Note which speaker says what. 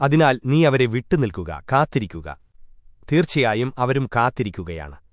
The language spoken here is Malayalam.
Speaker 1: അതിനാൽ നീ അവരെ വിട്ടുനിൽക്കുക കാത്തിരിക്കുക. തീർച്ചയായും അവരും കാത്തിരിക്കുകയാണ്.